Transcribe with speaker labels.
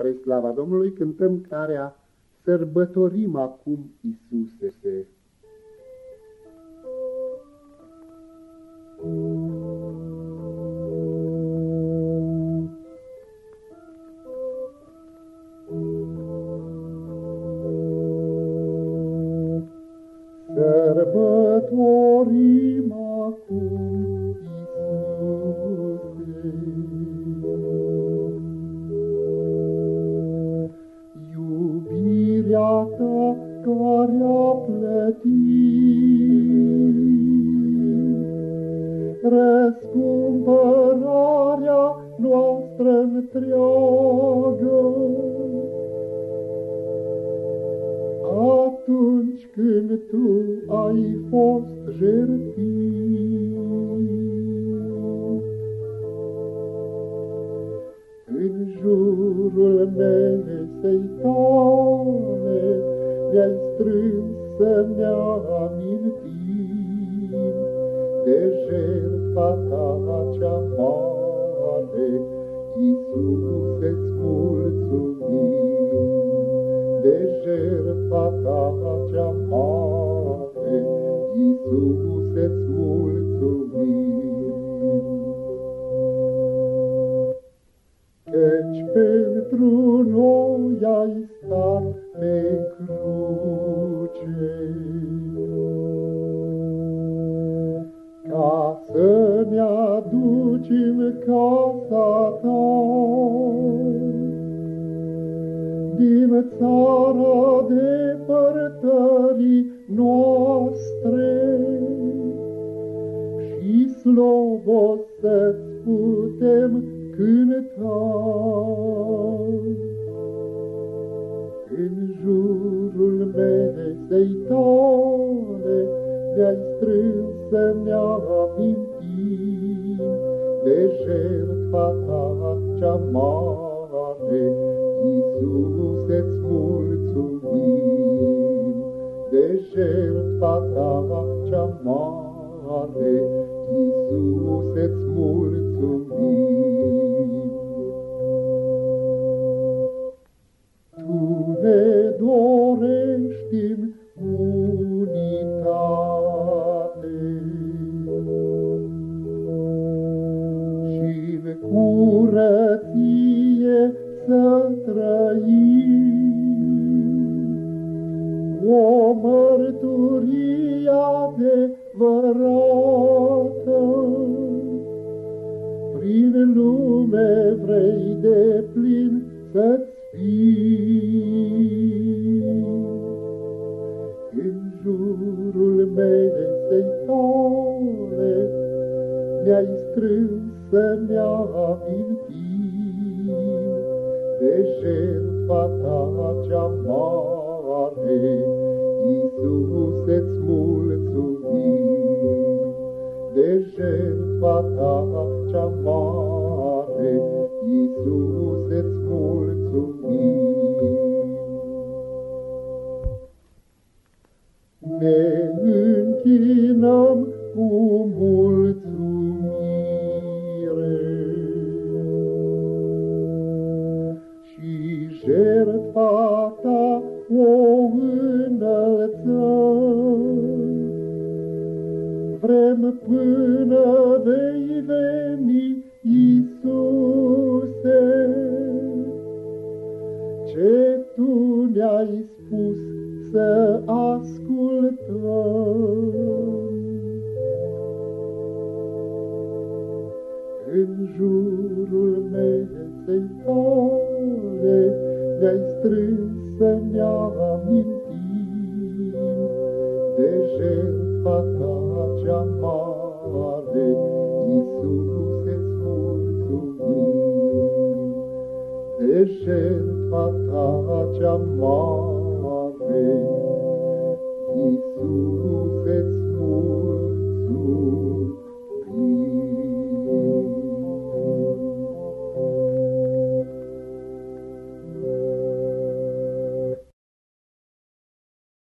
Speaker 1: Spre slava Domnului cântăm carea Sărbătorim acum Iisuse. Sărbătorim acum care a plătit. Răscumpărarea noastră întreagă. Atunci când tu ai fost jertfit. În jurul mesei tale Mi-ai strâns să-mi amintim De jertfa ta cea mare, Iisuse-ți mulțumim. De jertfa ta cea mare, Iisuse-ți mulțumim. Căci pentru noi ai stat să ne aduci în casa ta. Din țara depărtării noastre și slobos să-ți putem cânta. În jurul mesei tale de-ai strâns să-mi amintim de jertfa ta cea mare, Iisuse-ți mulțumim. De jertfa ta cea mare, Iisuse-ți mulțumim. ne dorești adevărată. Prin lume vrei de plin să-ți în jurul mesei tale Ne-ai strâns să-mi amintim De jertfa ta cea mare, Iisuse-ți mulțumim. De jertfa ta cea mare, Iisuse-ți ne închinăm cu mulțumire. Și jertfa ta o vei veni, Iisuse, ce Tu ne-ai spus să ascultăm. În jurul mesei tale ne-ai strâns să ne amintim de jertfa ta cea mare, jertfa ta cea mare,